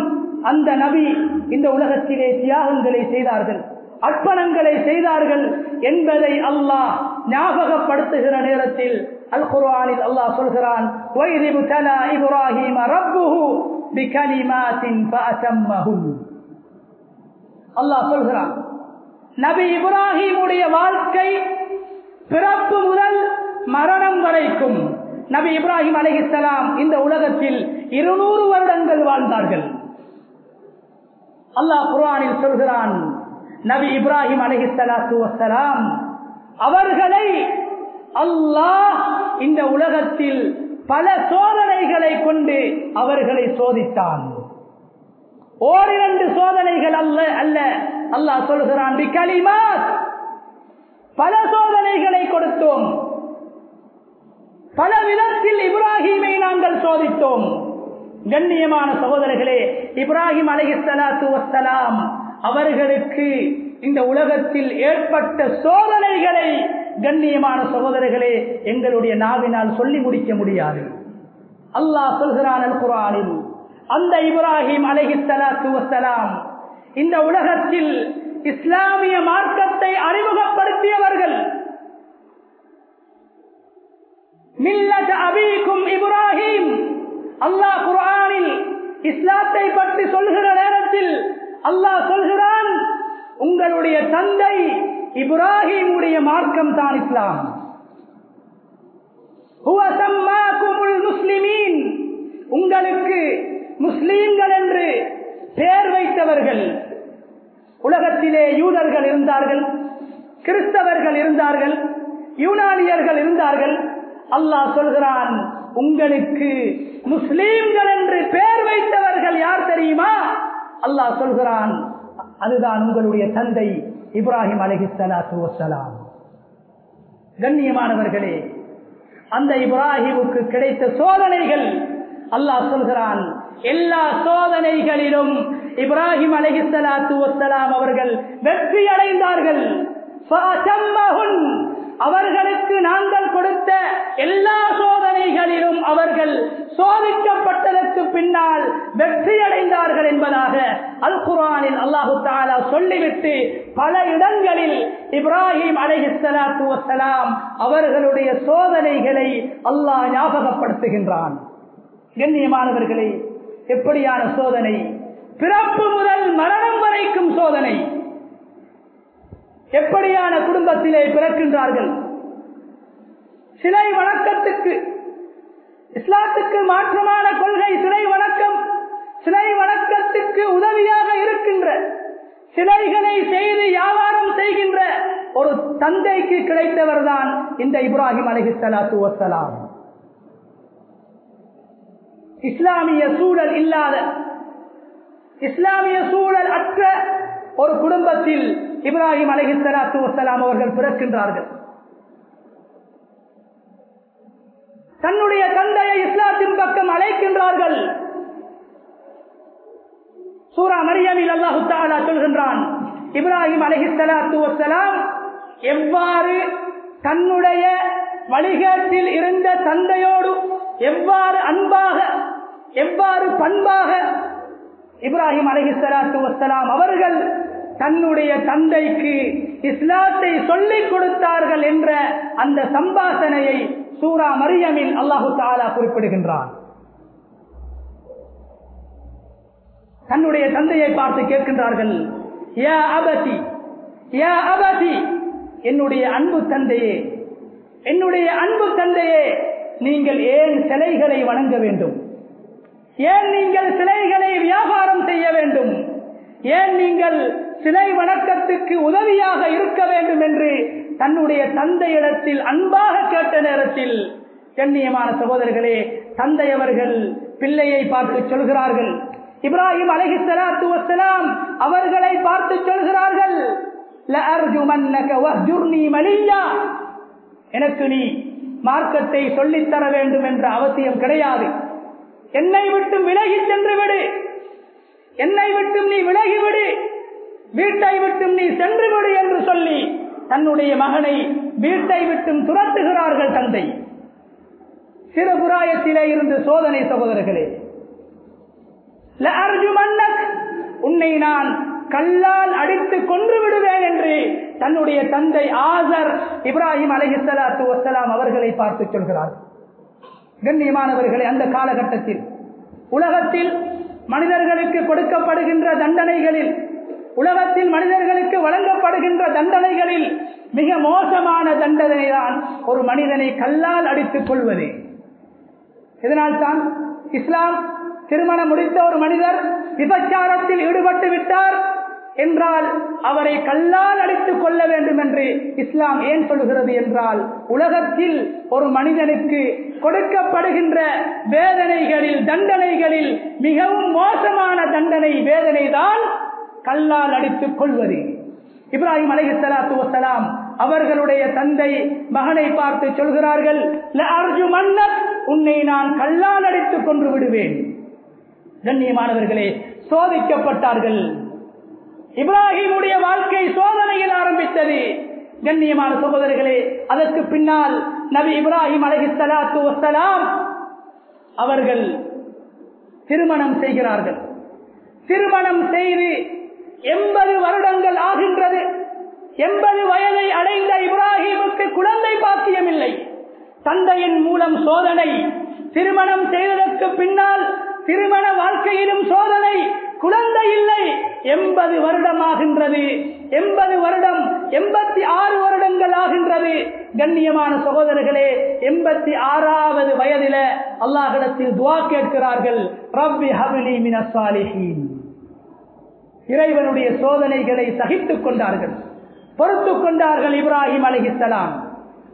அந்த நபி இந்த உலகத்திலே தியாகங்களை செய்தார்கள் அர்ப்பணங்களை செய்தார்கள் என்பதை அல்லாஹ் ஞாபகப்படுத்துகிற நேரத்தில் அல் குர்ஆனில் அல்லாஹ் சொல்கிறான் வைரிபு தலா இப்ராஹிம ரப்புஹு பிகலிமாத்தின் ஃபஅதம்மஹும் அல்லாஹ் சொல்கிறான் நபி இப்ராஹிமுடைய வாழ்க்கை பிறப்பு முதல் மரணம் வரைக்கும் நபி இப்ராஹிம் அலைஹிஸ்ஸலாம் இந்த உலகத்தில் இருநூறு வருடங்கள் வாழ்ந்தார்கள். அல்லாஹ் குரானில் சொல்கிறான் நபி இப்ராஹிம் அலைஹிஸ்ஸலாத்து வசலாம் அவர்களை அல்லாஹ் இந்த உலகத்தில் பல சோதனைகளை கொண்டு அவர்களை சோதித்தான். ஓரிரண்டு சோதனைகள் அல்ல அல்ல. அல்லாஹ் சொல்கிறான் பல சோதனைகளை கொடுத்தோம். பல விதத்தில் இப்ராஹிமை நாங்கள் சோதித்தோம். கண்ணியமான சகோதரர்களே இப்ராஹிம் அலைஹிஸ்ஸலாத்து வஸ்ஸலாம் அவர்களுக்கு இந்த உலகத்தில் ஏற்பட்ட சோதனைகளை கண்ணியமான சகோதரர்களே எங்களுடைய நாவினால் சொல்லி முடிக்க முடியாது. அல்லாஹ் சொல்கிறான் அல் குரானில் அந்த இப்ராஹிம் அலைஹிஸ்ஸலாத்து வஸ்ஸலாம் இந்த உலகத்தில் இஸ்லாமிய மார்க்கத்தை அறிமுகப்படுத்தியவர்கள். மில்லத் அபீக்கும் இப்ராஹிம். அல்லாஹ் குர்ஆனில் இஸ்லாத்தை பற்றி சொல்கிற நேரத்தில் அல்லாஹ் சொல்கிறான் உங்களுடைய தந்தை இப்ராஹிமுடைய மார்க்கம் தான் இஸ்லாம். முஸ்லிமீன். உங்களுக்கு முஸ்லீம்கள் என்று பெயர் வைத்தவர்கள். உலகத்திலே யூதர்கள் இருந்தார்கள் கிறிஸ்தவர்கள் இருந்தார்கள் யூனானியர்கள் இருந்தார்கள். அல்லாஹ் சொல்கிறான் உங்களுக்கு முஸ்லீம்கள் என்று பெயர் வைத்தவர்கள் யார் தெரியுமா? அல்லாஹ் சொல்கிறான் அதுதான் உங்களுடைய தந்தை இப்ராஹிம் அலஹிஸ்லாத்து வசலாம் கண்ணியமானவர்களே அந்த இப்ராஹிமுக்கு கிடைத்த சோதனைகள் அல்லாஹ் சொல்கிறான் எல்லா சோதனைகளிலும் இப்ராஹிம் அலஹிஸ்லாத்து வசலாம் அவர்கள் வெற்றி அடைந்தார்கள் அவர்களுக்கு நாங்கள் கொடுத்த எல்லா சோதனைகளிலும் அவர்கள் சோதிக்கப்பட்டதற்கு பின்னால் வெற்றியடைந்தார்கள் என்பதாக அல் குரானில் அல்லாஹு தாலா சொல்லிவிட்டு பல இடங்களில் இப்ராஹிம் அலைஹிஸ்லாத்து வசலாம் அவர்களுடைய சோதனைகளை அல்லாஹ் ஞாபகப்படுத்துகின்றான். கண்ணியமானவர்களே எப்படியான சோதனை? பிறப்பு முதல் மரணம் வரைக்கும் சோதனை. எப்படியான குடும்பத்திலே பிறக்கின்றார்கள்? சிலை வணக்கத்துக்கு இஸ்லாத்துக்கு மாற்றமான கொள்கை சிலை வணக்கம் சிலை வணக்கத்துக்கு உதவியாக இருக்கின்ற சிலைகளை செய்து வியாபாரம் செய்கின்ற ஒரு தந்தைக்கு கிடைத்தவர் தான் இந்த இப்ராஹிம் அலஹிஸ்லாத்து வசலாம் இஸ்லாமிய சூழல் இல்லாத இஸ்லாமிய சூழல் அற்ற ஒரு குடும்பத்தில் இப்ராஹிம் அலஹிஸ்லாத்து வசலாம் அவர்கள் பிறக்கின்றார்கள். தன்னுடைய தந்தையை இஸ்லாத்தின் பக்கம் அழைக்கின்றார்கள். சூரா மரியமில் அல்லாஹு தாலா சொல்கின்றான் இப்ராஹிம் அலஹிஸ்லாத்து வசலாம் எவ்வாறு தன்னுடைய வழிகாட்டில் இருந்த தந்தையோடு எவ்வாறு அன்பாக எவ்வாறு பண்பாக இப்ராஹிம் அலஹிஸ்லாத்து வசலாம் அவர்கள் தன்னுடைய தந்தைக்கு இஸ்லாத்தை சொல்லிக் கொடுத்தார்கள் என்ற அந்த சம்பாசனையை சூரா மரியமில் அல்லாஹு தாலா குறிப்பிடுகின்றான். தன்னுடைய தந்தையை பார்த்து கேட்கின்றார்கள் யா அபதி யா அபதி என்னுடைய அன்பு தந்தையே என்னுடைய அன்பு தந்தையே நீங்கள் ஏன் சிலைகளை வணங்க வேண்டும்? ஏன் நீங்கள் சிலைகளை வியாபாரம் செய்ய வேண்டும்? ஏன் நீங்கள் சிலை வணக்கத்துக்கு உதவியாக இருக்க வேண்டும் என்று தன்னுடைய தந்தையிடத்தில் அன்பாக கேட்ட நேரத்தில் கண்ணியமான சகோதரர்களே தந்தையவர்கள் பிள்ளையை பார்த்து சொல்கிறார்கள். இப்ராஹிம் அலஹி சலாத்து வசலாம் அவர்களை பார்த்து சொல்கிறார்கள். எனக்கு நீ மார்க்கத்தை சொல்லித்தர வேண்டும் என்ற அவசியம் கிடையாது. என்னை விட்டு விலகி சென்று விடு. என்னை விட்டும் நீ விலகிவிடு வீட்டை விட்டும் நீ சென்று விடு என்று சொல்லி தன்னுடைய மகனை வீட்டை விட்டும் துரத்துகிறார்கள் தந்தை. சிறுபுராயத்திலே இருந்து சோதனை சகோதரர்களே உன்னை நான் கல்லால் அடித்து கொன்று விடுவேன் என்று தன்னுடைய தந்தை ஆசர் இப்ராஹிம் அலஹிசலாத்து வசலாம் அவர்களை பார்த்து சொல்கிறார். கண்ணியமானவர்களே அந்த காலகட்டத்தில். உலகத்தில் மனிதர்களுக்கு கொடுக்கப்படுகின்ற தண்டனைகளில் உலகத்தில் மனிதர்களுக்கு வழங்கப்படுகின்ற தண்டனைகளில் மிக மோசமான தண்டனை தான் ஒரு மனிதனை கல்லால் அடித்துக் கொள்வது. இதனால்தான் இஸ்லாம் திருமணம் முடித்த ஒரு மனிதர் விபச்சாரத்தில் ஈடுபட்டு விட்டார். என்றால் அவரை கல்லால் அடித்துக் கொள்ள வேண்டும் என்று இஸ்லாம் ஏன் சொல்கிறது என்றால் உலகத்தில் ஒரு மனிதனுக்கு கொடுக்கப்படுகின்ற வேதனைகளில் தண்டனைகளில் மிகவும் மோசமான தண்டனை வேதனை தான் கல்லால் அடித்துக் கொள்வது. இப்ராஹிம் அலஹி சலாத்து வசலாம் அவர்களுடைய தந்தை மகனை பார்த்து சொல்கிறார்கள் உன்னை நான் கல்லால் அடித்துக் கொன்று விடுவேன். கண்ணியமானவர்களே சோதிக்கப்பட்டார்கள். இப்ராஹிமுடைய வாழ்க்கை சோதனையில் ஆரம்பித்தது. கண்ணியமான சகோதரர்களே அதற்கு பின்னால் நபி இப்ராஹிம் அலஹி சலாத்து வசலாம் அவர்கள் திருமணம் செய்கிறார்கள். திருமணம் செய்து எண்பது வருடங்கள் ஆகின்றது. எண்பது வயதை அடைந்த இப்ராஹிமுக்கு குழந்தை பாக்கியம் இல்லை தந்தையின் மூலம் சோதனை. திருமணம் செய்ததற்கு பின்னால் திருமண வாழ்க்கையிலும் சோதனை. குழந்தை இல்லை. எண்பது வருடம் ஆகின்றது. எண்பது வருடம் எண்பத்தி ஆறு வருடங்கள் ஆகின்றது. கண்ணியமான சகோதரர்களே எண்பத்தி ஆறாவது வயதில அல்லாஹிடத்தில் துவா கேட்கிறார்கள். ரப்பி ஹபிலி மினசாலிஹீன் இறைவனுடைய சோதனைகளை சகித்துக் கொண்டார்கள். பொறுத்துக் கொண்டார்கள் இப்ராஹிம் அலிஹிஸ்லாம்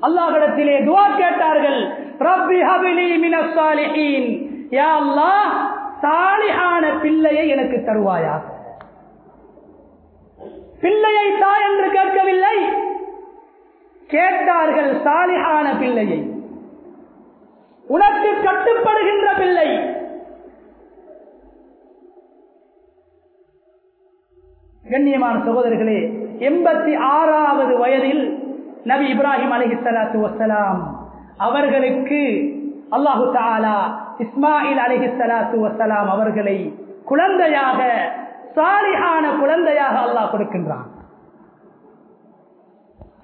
அல்லாஹிடத்திலே துவா கேட்டார்கள். ரப்பி ஹபிலி மினஸ் யா அல்லாஹ் சாலிஹான பிள்ளையை எனக்கு தருவாயா? பிள்ளையை தா என்று கேட்கவில்லை. கேட்டார்கள் சாலிஹான பிள்ளையை. உனக்கு கட்டுப்படுகின்ற பிள்ளை. கண்ணியமான சகோதரர்களே எண்பத்தி ஆறாவது வயதில் நபி இப்ராஹிம் அலஹி சலாத்து வசலாம் அவர்களுக்கு அல்லாஹு தாலா இஸ்மாயில் அலஹி சலாத்து வசலாம் அவர்களை குழந்தையாக சாலிஹான குழந்தையாக அல்லாஹ் கொடுக்கின்றான்.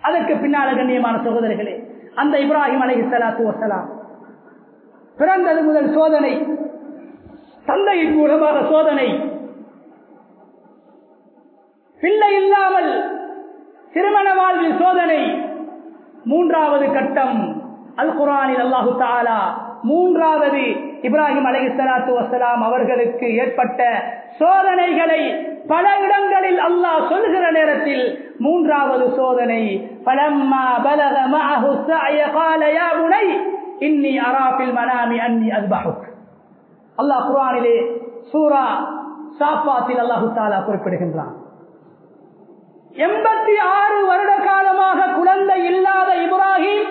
அதற்கு பின்னால கண்ணியமான சகோதரர்களே அந்த இப்ராஹிம் அலஹி சலாத்து வசலாம் பிறந்தது முதல் சோதனை தந்தையின் மூலமாக சோதனை. பிள்ளை இல்லாமல் திருமண வாழ்வில் சோதனை. மூன்றாவது கட்டம் அல் குரானில் அல்லாஹு தாலா மூன்றாவது இப்ராஹிம் அலஹி சலாத்து வசலாம் அவர்களுக்கு ஏற்பட்ட சோதனைகளை பல இடங்களில் அல்லாஹ் சொல்கிற நேரத்தில் மூன்றாவது சோதனை பலம்மா பலக மஅஹு ஸஅய قال يا بني இன்னி அராபில் மனாமி அன்னி அஸ்பஹுக் அல்லாஹ் குர்ஆனிலே சூரா சாஃபாத்தில் அல்லாஹு தஆலா குறிப்பிடுகின்றான் எண்பத்தி ஆறு வருட காலமாக குழந்தை இல்லாத இப்ராஹிம்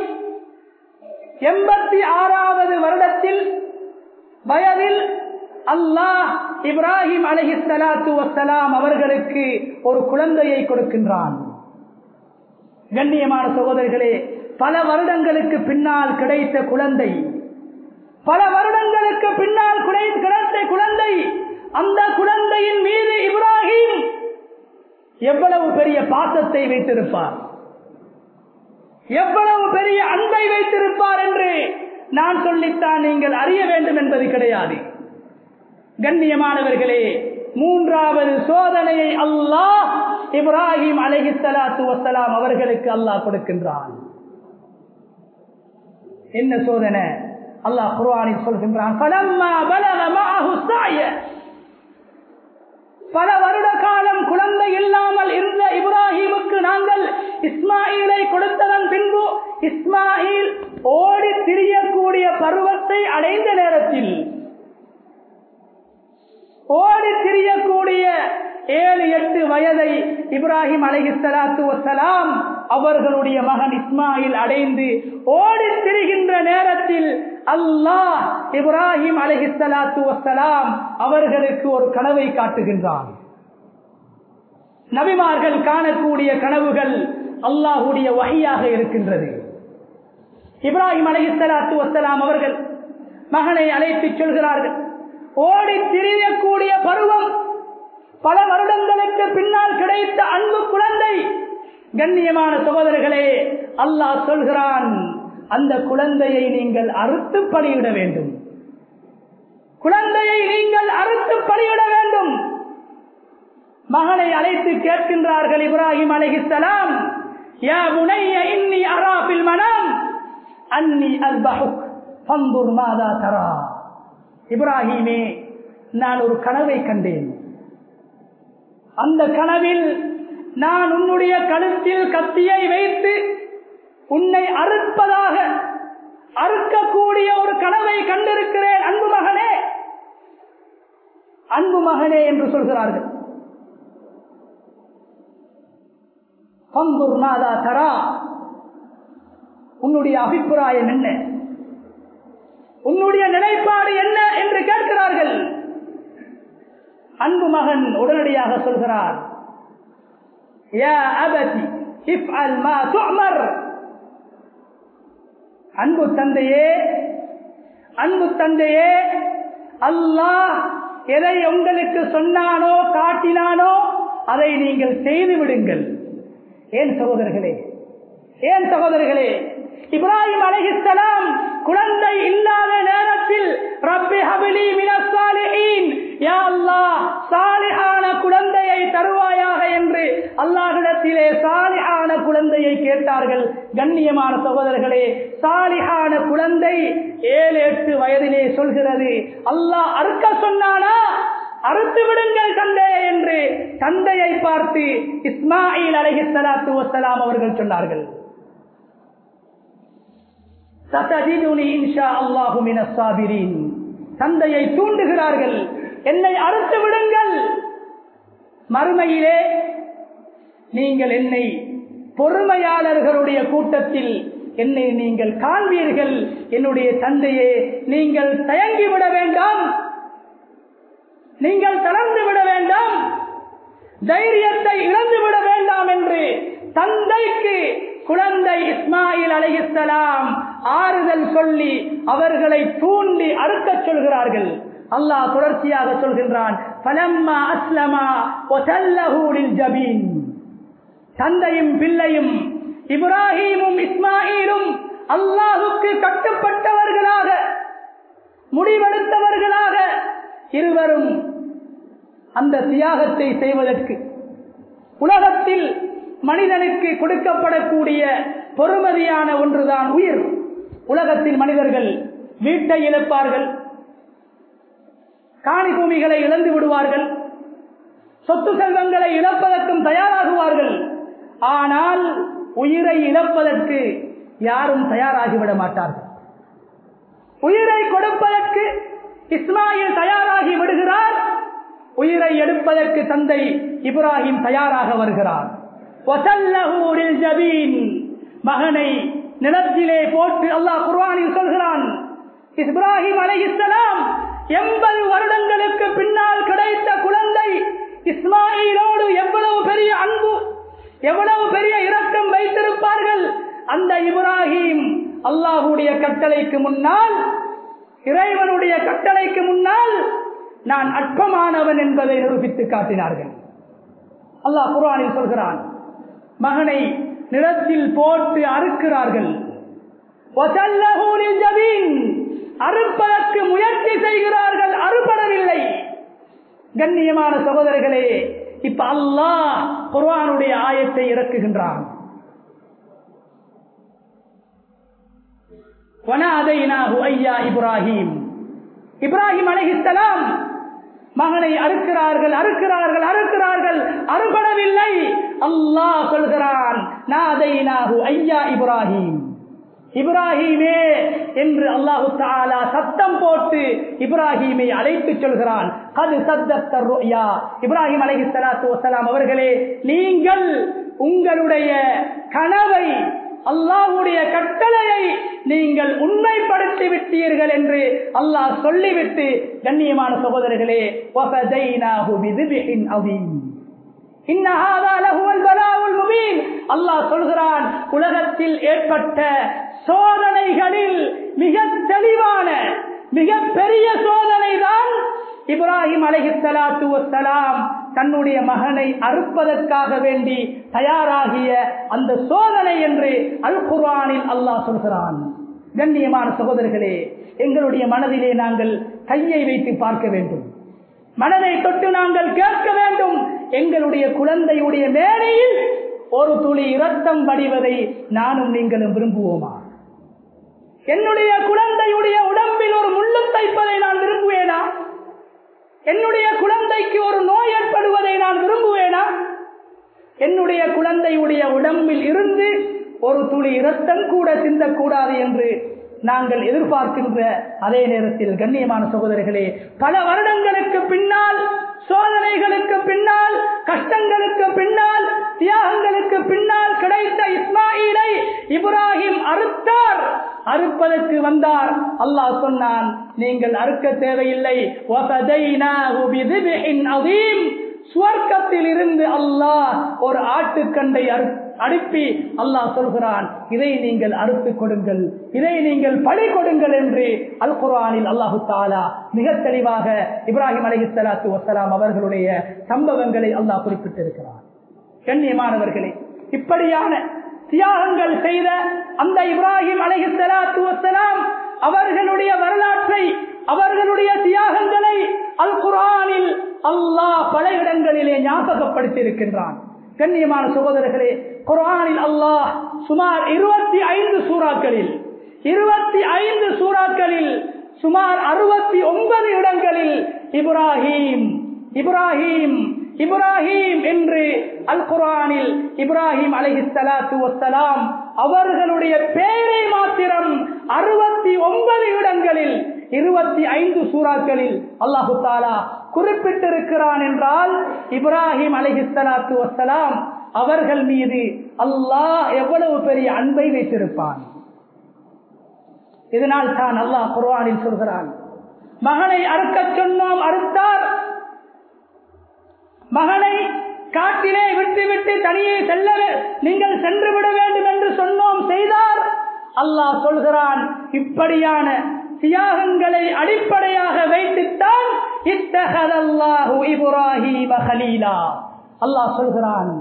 எண்பத்தி ஆறாவது வருடத்தில் வயதில் அல்லாஹ் இப்ராஹிம் அலஹி சலாத்து வசலாம் அவர்களுக்கு ஒரு குழந்தையை கொடுக்கின்றான். கண்ணியமான சகோதரிகளே பல வருடங்களுக்கு பின்னால் கிடைத்த குழந்தை பல வருடங்களுக்கு பின்னால் கிடைத்த குழந்தை அந்த குழந்தையின் மீது இப்ராஹிம் எவ்வளவு பெரிய பாசத்தை வைத்திருப்பார்? எவ்வளவு பெரிய அன்பை வைத்திருப்பார் என்று நான் சொல்லித்தான் நீங்கள் அறிய வேண்டும் என்பது கிடையாது. கண்ணியமானவர்களே மூன்றாவது சோதனையை அல்லாஹ் இப்ராஹிம் அலஹி சலாத்து வசலாம் அவர்களுக்கு அல்லாஹ் கொடுக்கின்றான். என்ன சோதனை? அல்லாஹ் குர்வானில் சொல்கின்றான் பல வருட இஸ்மாயிலை கொடுத்ததன் பின்பு இஸ்மாயில் ஓடி திரியக்கூடிய பருவத்தை அடைந்த நேரத்தில் ஓடி திரியக்கூடிய ஏழு எட்டு வயதை இப்ராஹிம் அலஹி சலாத்து வசலாம் அவர்களுடைய மகன் இஸ்மாயில் அடைந்து ஓடி திரிகின்ற நேரத்தில் அல்லாஹ் இப்ராஹிம் அலஹி சலாத்து வசலாம் அவர்களுக்கு ஒரு கனவை காட்டுகின்றான். நபிமார்கள் காணக்கூடிய கனவுகள் அல்லாஹுடைய வகையாக இருக்கின்றது. இப்ராஹிம் அலஹி சலாத்து வசலாம் அவர்கள் மகனை அழைத்து சொல்கிறார்கள். ஓடி திரியக்கூடிய பருவம் பல வருடங்களுக்கு பின்னால் கிடைத்த அன்பு குழந்தை. கண்ணியமான சகோதரர்களே அல்லாஹ் சொல்கிறான் அந்த குழந்தையை நீங்கள் அறுத்து பணியிட வேண்டும். குழந்தையை நீங்கள் அறுத்து பணியிட வேண்டும். மகனை அழைத்து கேட்கின்றார்கள் இப்ராஹிம் அலைஹிஸ்ஸலாம் யா புனைய இன்னி அராபில் மனம் அன்னி அல்பஹுக் பம்புர் மாதா தரா இப்ராஹிமே நான் ஒரு கனவை கண்டேன் அந்த கனவில் நான் உன்னுடைய கழுத்தில் கத்தியை வைத்து உன்னை அறுப்பதாக அறுக்கக்கூடிய ஒரு கனவை கண்டிருக்கிறேன் அன்பு மகனே அன்பு மகனே என்று சொல்கிறார்கள் பங்குர் மாதா தரா உன்னுடைய அபிப்பிராயம் என்ன? உன்னுடைய நிலைப்பாடு என்ன என்று கேட்கிறார்கள். அன்பு மகன் உடனடியாக சொல்கிறார். அன்பு தந்தையே அன்பு தந்தையே அல்லாஹ் எதை உங்களுக்கு சொன்னானோ காட்டினானோ அதை நீங்கள் செய்து விடுங்கள் ஏன் சகோதரர்களே? ஏன் சகோதரர்களே? இப்ராஹிம் அலைஹிஸ்ஸலாம் குழந்தை இல்லாத நேரத்தில் ரப்பி ஹபிலி மினஸ் யா அல்லாஹ் சாலிஹான குழந்தையை தருவாயாக என்று அல்லாஹ்விடத்திலே சாலிஹான குழந்தையை கேட்டார்கள். கண்ணியமான சகோதரர்களே சாலிஹான குழந்தை ஏழு எட்டு வயதிலே சொல்கிறது அல்லாஹ் அறுக்க சொன்னானா? அறுத்து விடுங்கள் தந்தை என்று தந்தையை பார்த்து இஸ்மாயில் அலஹி சலாத்து வசலாம் அவர்கள் சொன்னார்கள். இன்ஷா தந்தையை தூண்டுகிறார்கள். என்னை அறுத்து விடுங்கள். மறுமையிலே நீங்கள் என்னை பொறுமையாளர்களுடைய கூட்டத்தில் என்னை நீங்கள் காண்பீர்கள். என்னுடைய தந்தையே நீங்கள் தயங்கிவிட வேண்டாம். நீங்கள் தளர்ந்து விட வேண்டாம். தைரியத்தை இழந்து விட வேண்டாம் என்று தந்தைக்கு குழந்தை இஸ்மாயில் அலைஹிஸ்ஸலாம் ஆறுதல் சொல்லி அவர்களை தூண்டி அறுக்கச் சொல்கிறார்கள். அல்லாஹ் தொடர்ச்சியாக சொல்கின்றான் அஸ்லமா தந்தையும் பிள்ளையும் இப்ராஹீமும் இஸ்மாயிலும் அல்லாஹுக்கு கட்டுப்பட்டவர்களாக முடிவெடுத்தவர்களாக இருவரும் அந்த தியாகத்தை செய்வதற்கு உலகத்தில் மனிதனுக்கு கொடுக்கப்படக்கூடிய பொறுமதியான ஒன்றுதான் உயிர். உலகத்தில் மனிதர்கள் வீட்டை இழப்பார்கள் காணி பூமிகளை இழந்து விடுவார்கள் சொத்து செல்வங்களை இழப்பதற்கும் தயாராகுவார்கள். ஆனால் உயிரை இழப்பதற்கு யாரும் தயாராகிவிட மாட்டார்கள். உயிரை கொடுப்பதற்கு இஸ்மாயில் தயாராகி விடுகிறார். உயிரை எடுப்பதற்கு தந்தை இப்ராஹிம் தயாராக வருகிறார். ஜபீன். மகனை நிலத்திலே போட்டு அல்லாஹ் குர்வானில் சொல்கிறான் இப்ராஹிம் அலைஹிஸ்ஸலாம் எண்பது வருடங்களுக்கு பின்னால் கிடைத்த குழந்தை இஸ்மாயிலோடு எவ்வளவு பெரிய அன்பு எவ்வளவு பெரிய இரக்கம் வைத்திருப்பார்கள்? அந்த இப்ராஹிம் அல்லாஹுடைய கட்டளைக்கு முன்னால் இறைவனுடைய கட்டளைக்கு முன்னால் நான் அற்பமானவன் என்பதை நிரூபித்து காட்டினார்கள். அல்லாஹ் குரானில் சொல்கிறான் மகனை நிலத்தில் போட்டு அறுக்கிறார்கள். அறுப்பதற்கு முயற்சி செய்கிறார்கள் அறுபடவில்லை. கண்ணியமான சகோதரர்களே இப்ப அல்லாஹ் குர்ஆனுடைய ஆயத்தை இறக்குகின்றான் வனாதைனாஹு ஐயா இப்ராஹிம். இப்ராஹிம் அலைஹிஸ்ஸலாம் மகனை அறுக்கிறார்கள் அறுக்கிறார்கள் அறுக்கிறார்கள் அறுபடவில்லை. அல்லாஹ் சொல்கிறான் ஐயா இப்ராஹிம். இப்ராஹிமே என்று அல்லாஹு தாலா சத்தம் போட்டு இப்ராஹிமை அழைத்து சொல்கிறான். அது சத்தர் இப்ராஹிம் அலஹி சலாத்து வசலாம் அவர்களே நீங்கள் உங்களுடைய கனவை அல்லாஹுடைய கட்டளையை நீங்கள் உண்மைப்படுத்தி விட்டீர்கள் என்று அல்லாஹ் சொல்லிவிட்டு கண்ணியமான சகோதரர்களே அல்லாஹ் சொல்கிறான் உலகத்தில் ஏற்பட்ட சோதனைகளில் மிக தெளிவான மிக பெரிய சோதனை தான் இப்ராஹிம் அலஹிசலாத்து வசலாம் தன்னுடைய மகனை அறுப்பதற்காக வேண்டி தயாராகிய அந்த சோதனை என்று அல் குர்ஆனில் அல்லாஹ் சொல்கிறான். கண்ணியமான சகோதரர்களே எங்களுடைய மனதிலே நாங்கள் கையை வைத்து பார்க்க வேண்டும். மனதை தொட்டு நாங்கள் கேட்க வேண்டும். எங்களுடைய குழந்தையுடைய மேடையில் ஒரு துளி இரத்தம் வடிவதை நானும் நீங்களும் விரும்புவோமா? என்னுடைய குழந்தையுடைய உடம்பில் ஒரு முள்ளும் தைப்பதை நான் விரும்புவேனா? என்னுடைய குழந்தைக்கு ஒரு நோய் ஏற்படுவதை நான் விரும்புவேனா? என்னுடைய குழந்தையுடைய உடம்பில் இருந்து ஒரு துளி இரத்தம் கூட சிந்தக்கூடாது என்று நாங்கள் எதிர்பார்க்கின்ற அதே நேரத்தில் கண்ணியமான சகோதரர்களே பல வருடங்களுக்கு பின்னால் சோதனைகளுக்கு பின்னால் அறுப்பதற்கு வந்தார். அல்லாஹ் சொன்னான் நீங்கள் அறுக்க தேவையில்லை. சுவர்க்கத்தில் இருந்து அல்லாஹ் ஒரு ஆட்டுக்கண்டை அனுப்பி அல்லாஹ் சொல்கிறான் இதை நீங்கள் அறுத்து கொடுங்கள். இதை நீங்கள் பழி கொடுங்கள் என்று அல் குரானில் அல்லாஹு தாலா மிக தெளிவாக இப்ராஹிம் அலி சலாத்து வசலாம் அவர்களுடைய சம்பவங்களை அல்லாஹ் குறிப்பிட்டிருக்கிறார் கண்ணியமானவர்களே இப்படியான தியாகங்கள் செய்த அந்த இப்ராஹிம் அலஹி சலாத்து வசலாம் அவர்களுடைய வரலாற்றை அவர்களுடைய தியாகங்களை அல் குரானில் அல்லாஹ் பல இடங்களிலே ஞாபகப்படுத்தியிருக்கின்றான். கண்ணியமான சகோதரர்களே குரானில் அல்லாஹ் சுமார் இருபத்தி ஐந்து சூறாக்களில் இருபத்தி ஐந்து சூறாக்களில் சுமார் அறுபத்தி ஒன்பது இடங்களில் இப்ராஹிம் இப்ராஹிம் இப்ராஹிம் என்று அல் குரானில் இப்ராஹிம் அலஹி சலாத்து வசலாம் அவர்களுடைய பெயரை மாத்திரம் அறுபத்தி ஒன்பது இடங்களில் இருபத்தி ஐந்து சூறாக்களில் அல்லாஹு தாலா குறிப்பிட்டிருக்கிறான் என்றால் இப்ராஹிம் அலஹி சலாத்து வசலாம் அவர்கள் மீது அல்லாஹ் எவ்வளவு பெரிய அன்பை வைத்திருப்பான்? இதனால் தான் அல்லாஹ் குர்ஆனில் சொல்கிறான் மகனை அறுக்கச் சொன்னோம் அறுத்தார் மகனை காட்டிலே விட்டு விட்டு தனியே செல்ல நீங்கள் சென்று விட வேண்டும் என்று சொன்னோம் செய்தார். அல்லாஹ் சொல்கிறான் இப்படியான தியாகங்களை அடிப்படையாக வைத்துத்தான் இத்தகதல்லாஹு இப்ராஹீம ஹலீலா. அல்லாஹ் சொல்கிறான்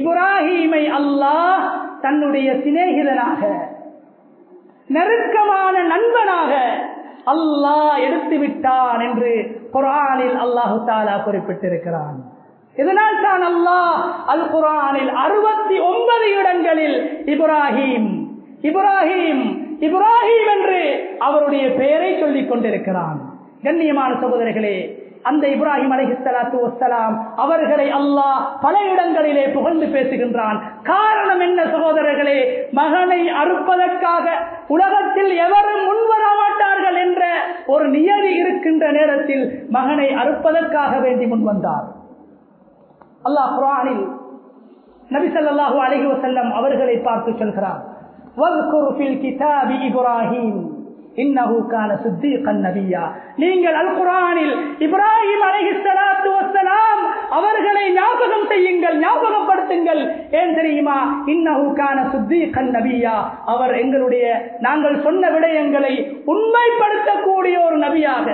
இப்ராஹிமை அல்லாஹ் தன்னுடைய சிநேகிதனாக நெருக்கமான நண்பனாக அல்லாஹ் எடுத்து விட்டான் என்று குரானில் அல்லாஹு தாலா குறிப்பிட்டிருக்கிறான். இதனால் தான் அல்லாஹ் அல் குரானில் அறுபத்தி ஒன்பது இடங்களில் இப்ராஹிம் இப்ராஹிம் இப்ராஹிம் என்று அவருடைய பெயரை சொல்லிக் கொண்டிருக்கிறான். கண்ணியமான சகோதரர்களே அந்த இப்ராஹிம் அலைஹிஸ்ஸலாத்து வசலாம் அவர்களை அல்லாஹ் பல இடங்களிலே புகழ்ந்து பேசுகின்றான். காரணம் என்ன சகோதரர்களே மகனை அறுப்பதற்காக உலகத்தில் எவரும் முன்வர மாட்டார்கள் என்ற ஒரு நியதி இருக்கின்ற நேரத்தில் மகனை அறுப்பதற்காக வேண்டி முன்வந்தார் அல்லாஹ் குரானில் நபி ஸல்லல்லாஹு அலைஹி வஸல்லம் அவர்களை பார்த்து சொல்கிறார். இப்ராஹிம் நீங்கள் அல் குரானில் இப்ராஹிம் அலைஹிஸ்ஸலாத்து வஸ்ஸலாம் அவர்களை ஞாபகம் செய்யுங்கள் ஞாபகப்படுத்துங்கள். ஏன் தெரியுமா? இன்னஹுக்கான சுத்தி சித்தீகன் நபியா. அவர் எங்களுடைய நாங்கள் சொன்ன விடயங்களை உண்மைப்படுத்தக்கூடிய ஒரு நபியாக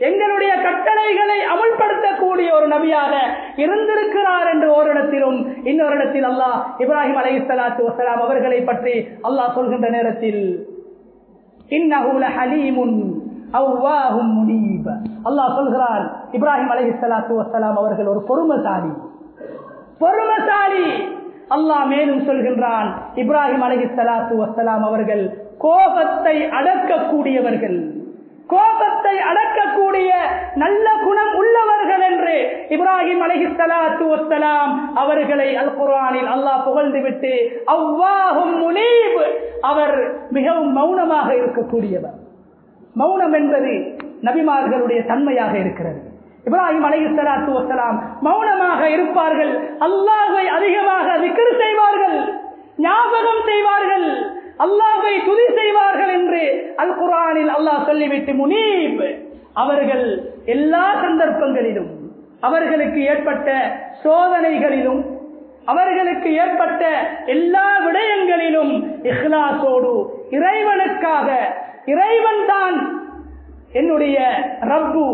எங்களுடைய கட்டளைகளை அமல்படுத்தக்கூடிய ஒரு நபியாக இருந்திருக்கிறார் என்று ஓரிடத்திலும் இன்னொரு இடத்தில் அல்லாஹ் இப்ராஹிம் அலை சலாத்து வசலாம் அவர்களை பற்றி அல்லாஹ் சொல்கின்ற நேரத்தில் அல்லாஹ் சொல்கிறார் இப்ராஹிம் அலஹி சலாத்து வசலாம் அவர்கள் ஒரு பொறுமசாலி. பொறுமசாலி! அல்லாஹ் மேலும் சொல்கின்றான் இப்ராஹிம் அலஹி சலாத்து வசலாம் அவர்கள் கோபத்தை அடக்கக்கூடியவர்கள். கோபத்தை அடக்கக்கூடிய நல்ல குணம் உள்ளவர்கள் என்று இப்ராஹிம் அலஹிஸ்லாத்து வசலாம் அவர்களை அல் குர்ஆனில் அல்லாஹ் புகழ்ந்து விட்டு அவ்வாஹும் முனீப் அவர் மிகவும் மௌனமாக இருக்கக்கூடியவர். மௌனம் என்பது நபிமார்களுடைய தன்மையாக இருக்கிறது. இப்ராஹிம் அலைஹிஸ்ஸலாத்து வசலாம் மௌனமாக இருப்பார்கள். அல்லாஹை அதிகமாக விக்கிரு செய்வார்கள் ஞாபகம் செய்வார்கள். அல்லாஹை துதி செய்வார்கள் என்று அல் குரானில் அல்லாஹ் சொல்லிவிட்டு முனீப் அவர்கள் எல்லா சந்தர்ப்பங்களிலும் அவர்களுக்கு ஏற்பட்ட சோதனைகளிலும் அவர்களுக்கு ஏற்பட்ட எல்லா விடயங்களிலும் இஹ்லாசோடு இறைவனுக்காக இறைவன் தான் என்னுடைய ரப்பு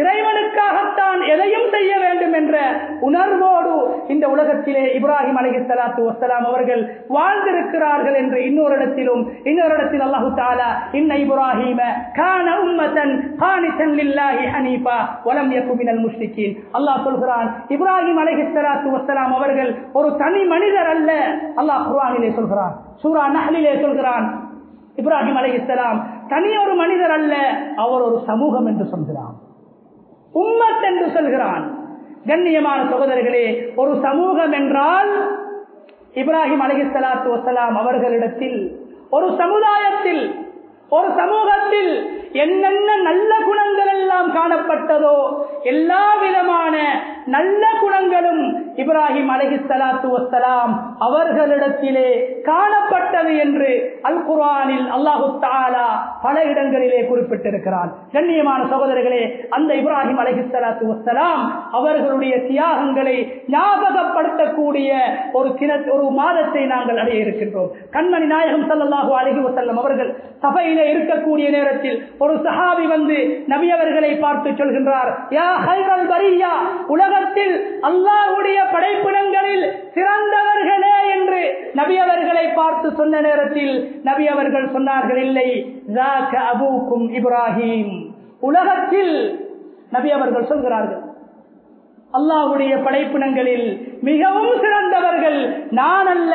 இறைவனுக்காகத்தான் எதையும் செய்ய வேண்டும் என்ற உணர்வோடு இந்த உலகத்திலே இப்ராஹிம் அலஹி சலாத்து வசலாம் அவர்கள் வாழ்ந்திருக்கிறார்கள் என்று இன்னொரு இடத்திலும் இன்னொரு இடத்தில் அல்லாஹு தாலா இன்ன இப்ராஹிம கான உம்மதன் ஹானிசன் லில்லாஹி ஹனீஃபா வலம் யகுமினல் முஷ்ரிகீன். அல்லாஹ் சொல்கிறான் இப்ராஹிம் அலஹி சலாத்து வசலாம் அவர்கள் ஒரு தனி மனிதர் அல்ல. அல்லாஹ் குர்ஆனிலே சொல்கிறான் சூரா நஹ்லிலே சொல்கிறான் இப்ராஹிம் அலை இஸ்லாம் தனி ஒரு மனிதர் அல்ல அவர் ஒரு சமூகம் என்று சொல்கிறான். உம்மத் என்று சொல்கிறான். கண்ணியமான சகோதரர்களே ஒரு சமூகம் என்றால் இப்ராஹிம் அலிஹலாத்து வசலாம் அவர்களிடத்தில் ஒரு சமுதாயத்தில் ஒரு சமூகத்தில் என்னென்ன நல்ல குணங்கள் எல்லாம் காணப்பட்டதோ எல்லா விதமான நல்ல குணங்களும் இப்ராஹிம் அலஹி சலாத்து வசலாம் அவர்களிடத்திலே காணப்பட்டது என்று அல் குரானில் அல்லாஹு தாலா பல இடங்களிலே குறிப்பிட்டிருக்கிறான். கண்ணியமான சகோதரர்களே அந்த இப்ராஹிம் அலஹி சலாத்து வசலாம் அவர்களுடைய தியாகங்களை ஞாபகப்படுத்தக்கூடிய ஒரு கிண ஒரு மாதத்தை நாங்கள் அடைய இருக்கின்றோம். கண்மணி நாயகம் சல்லாஹூ அலஹி வசல்லம் அவர்கள் சபையில இருக்கக்கூடிய நேரத்தில் ஒரு சஹாபி வந்து நபியவர்களை பார்த்து சொல்கின்றார் உலகத்தில் அல்லாஹுடைய படைப்பினங்களில் சிறந்தவர்களே என்று நபி அவர்களை பார்த்து சொன்ன நேரத்தில் நபி அவர்கள் சொன்னார்கள் இல்லை அபூக்கும் இப்ராஹிம். உலகத்தில் நபி அவர்கள் சொல்கிறார்கள் அல்லாஹுடைய படைப்பினங்களில் மிகவும் சிறந்தவர்கள் நான் அல்ல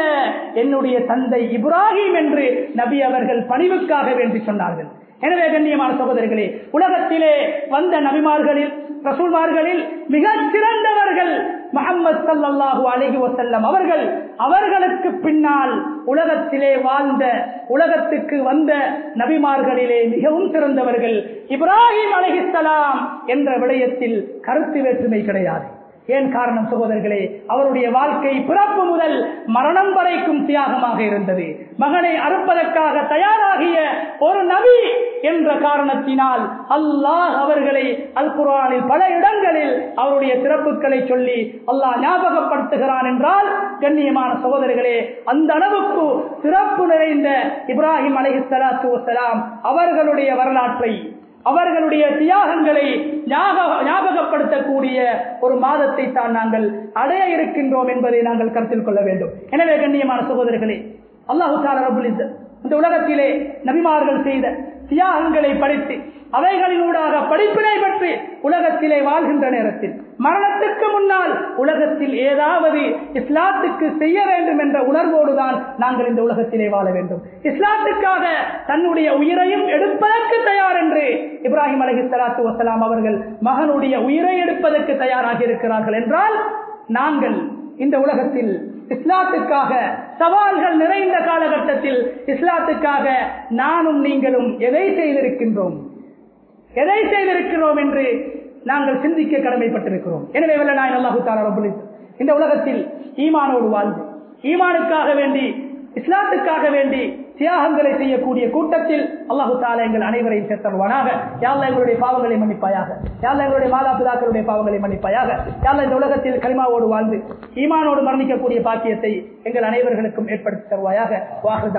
என்னுடைய தந்தை இப்ராஹிம் என்று நபி அவர்கள் பணிவுக்காக வேண்டி சொன்னார்கள். எனவே கண்ணியமான சகோதரிகளே உலகத்திலே வந்த நபிமார்களில் ரசூல்மார்களில் மிக சிறந்தவர்கள் முகமது சல்லாஹு அலஹி வசல்லம் அவர்கள் அவர்களுக்கு பின்னால் உலகத்திலே வாழ்ந்த உலகத்துக்கு வந்த நபிமார்களிலே மிகவும் சிறந்தவர்கள் இப்ராஹிம் அலைஹிஸ்ஸலாம் என்ற விடயத்தில் கருத்து வேற்றுமை கிடையாது. ஏன் காரணம் சகோதரர்களே அவருடைய வாழ்க்கை பிறப்பு முதல் மரணம் வரைக்கும் தியாகமாக இருந்தது. மகனை அறுப்பதற்காக தயாராகிய ஒரு நபி என்ற காரணத்தினால் அல்லாஹ் அவர்களை அல் குரானில் பல இடங்களில் அவருடைய சிறப்புகளை சொல்லி அல்லாஹ் ஞாபகப்படுத்துகிறான் என்றால் கண்ணியமான சகோதரர்களே அந்த அளவுக்கு சிறப்பு நிறைந்த இப்ராஹிம் அலஹி சலாத்து வலாம் அவர்களுடைய வரலாற்றை அவர்களுடைய தியாகங்களை ஞாபகப்படுத்தக்கூடிய ஒரு மாதத்தை தான் நாங்கள் அடைய இருக்கின்றோம் என்பதை நாங்கள் கருத்தில் கொள்ள வேண்டும். எனவே கண்ணியமான சகோதரர்களே அல்லாஹு ரபுல் இந்த உலகத்திலே நபிமார்கள் செய்த தியாகங்களை படித்து அவைகளினூடாக படிப்பினை பற்றி உலகத்திலே வாழ்கின்ற நேரத்தில் மரணத்திற்கு முன்னால் உலகத்தில் ஏதாவது இஸ்லாத்துக்கு செய்ய வேண்டும் என்ற உணர்வோடுதான் நாங்கள் இந்த உலகத்திலே வாழ வேண்டும். இஸ்லாத்துக்காக தன்னுடைய உயிரையும் எடுப்பதற்கு தயார் என்று இப்ராஹிம் அலஹி சலாத்து வசலாம் அவர்கள் மகனுடைய உயிரை எடுப்பதற்கு தயாராக இருக்கிறார்கள் என்றால் நாங்கள் இந்த உலகத்தில் இஸ்லாத்துக்காக சவால்கள் நிறைந்த காலகட்டத்தில் இஸ்லாத்துக்காக நானும் நீங்களும் எதை செய்திருக்கின்றோம்? எதை செய்திருக்கிறோம் என்று நாங்கள் சிந்திக்க கடமைப்பட்டிருக்கிறோம். எனவே வல்ல நாயன் அல்லாஹு தாலா இந்த உலகத்தில் ஈமானோடு வாழ்ந்து ஈமானுக்காக வேண்டி இஸ்லாத்துக்காக வேண்டி தியாகங்களை செய்யக்கூடிய கூட்டத்தில் அல்லாஹு தாலா எங்கள் அனைவரையும் சேர்த்தருவானாக யாழ்ல எங்களுடைய பாவங்களை மன்னிப்பாயாக. யாழ்ல எங்களுடைய மாதா பிதாக்களுடைய பாவங்களை மன்னிப்பாயாக. யாழ்ல இந்த உலகத்தில் கலிமாவோடு வாழ்ந்து ஈமானோடு மரணிக்கக்கூடிய பாக்கியத்தை எங்கள் அனைவர்களுக்கும் ஏற்படுத்தி தருவாயாக. வாகன